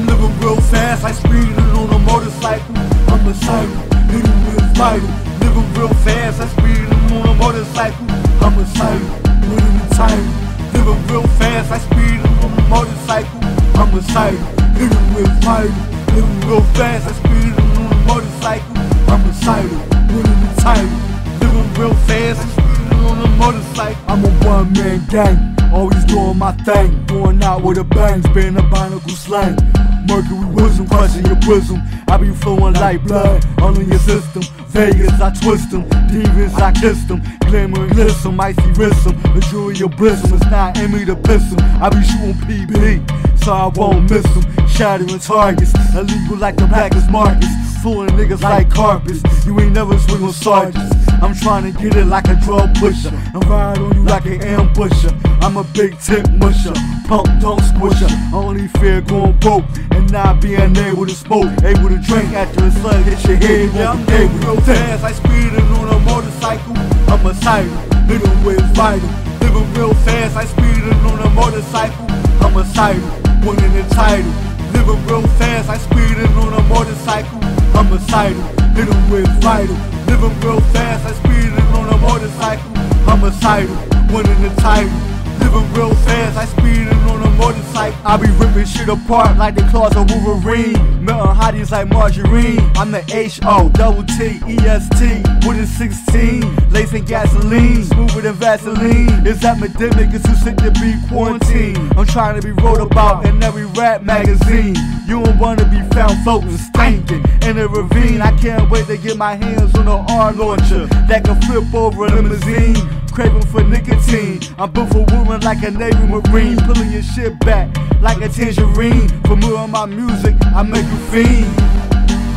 I'm living real fast, I speeding on a motorcycle. I'm a cycle, hitting with vital. Living real fast, I speeding on a motorcycle. I'm a cycle, winning the title. Living real fast, I speeding on a motorcycle. I'm a cycle, hitting with vital. Living real fast, I speeding on a motorcycle. I'm a cycle, winning the title. Living real fast, I speeding on a motorcycle. I'm a one man gang. Always doing my thing, going out with a bang, spinning a barnacle slang. Mercury wisdom, crushing your bosom. I be flowing like blood all in your system. Vegas, I twist them. Demons, I kiss them. Glamour and icy them. The jewelry your bosom, it's not in me to piss them. I be shooting PB, so I won't miss them. Shattering targets, illegal like the Bacchus Marcus. Fooling niggas like carpets. You ain't never swing on sergeants. I'm trying to get it like a drug pusher. And ride on you like an ambusher. I'm a big tip musher. Pump, don't squish her. Only fear going broke and not being able to smoke. Able to drink after the sun hits your head. Yeah, I'm able real fast. I speeding on a motorcycle. I'm a siren. Little with vital. Living real fast. I speeding on a motorcycle. I'm a siren. Winning the title. Living real fast. I speeding on a motorcycle. I'm a siren. Little with vital. Living real fast. I speeding on a motorcycle. Siren. Winning the title. Living real fast, I speeding on a motorcycle. I be ripping shit apart like the claws of Wolverine. Melting hotties like margarine. I'm the H O double T E S T with a 16. Lacing gasoline, smoother than Vaseline. That epidemic is too sick to be quarantined. I'm trying to be wrote about in every rap magazine. You don't wanna be found floating, stinking in a ravine. I can't wait to get my hands on an R launcher that can flip over a limousine craving for nicotine. I'm built for women like a Navy Marine, pulling your shit back like a tangerine. For more of my music, I make you fiend.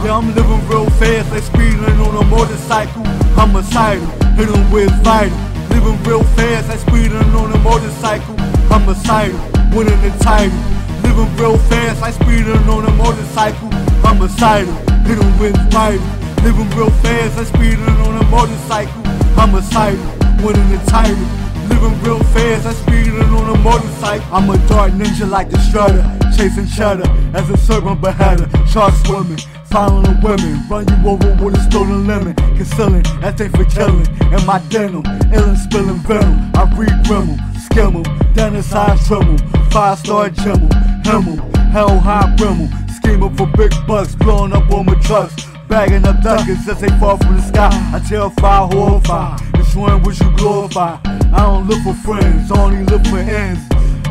Yeah, I'm living real fast, like speeding on a motorcycle. I'm a siren, hitting with vital. Living real fast, like speeding on a motorcycle. I'm a siren, winning the title. Living real fast, like speeding on a motorcycle. I'm a siren, hitting with vital. Living real fast, like speeding on a motorcycle. I'm a siren Living real fast, I'm speeding on a motorcycle. I'm a dark ninja like the strutter, chasing cheddar as a serpent beheader. Shark swimming, following women, run you over with a stolen lemon. Concealing, that thing for killing. In my denim, illin' spilling venom. I read Rimmel, skim them, down inside tremble. Five star Jimmel, Himmel, hell high Rimmel. Scheming for big bucks, blowing up on my trucks. Bagging up duckers as they fall from the sky. I tell terrify, horrify, destroying what you glorify. I don't look for friends, I only look for ends.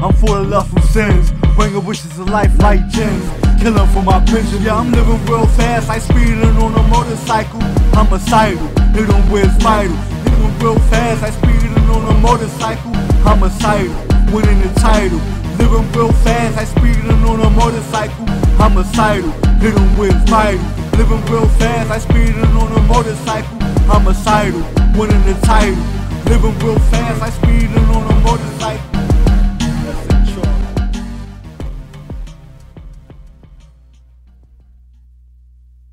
I'm for the love from sins, bringing wishes to life like gems. Killing for my pension. Yeah, I'm living real fast, like speeding on a motorcycle. I'm a cycle, it don't wear vital. Living real fast, like speeding on a motorcycle. I'm a cycle, winning the title. Living real fast, like speeding on a motorcycle. I'm a cycle, it don't wear vital. Living real fast, I speeding on a motorcycle. I'm a cycle, winning the title. Living real fast, I speeding on a motorcycle.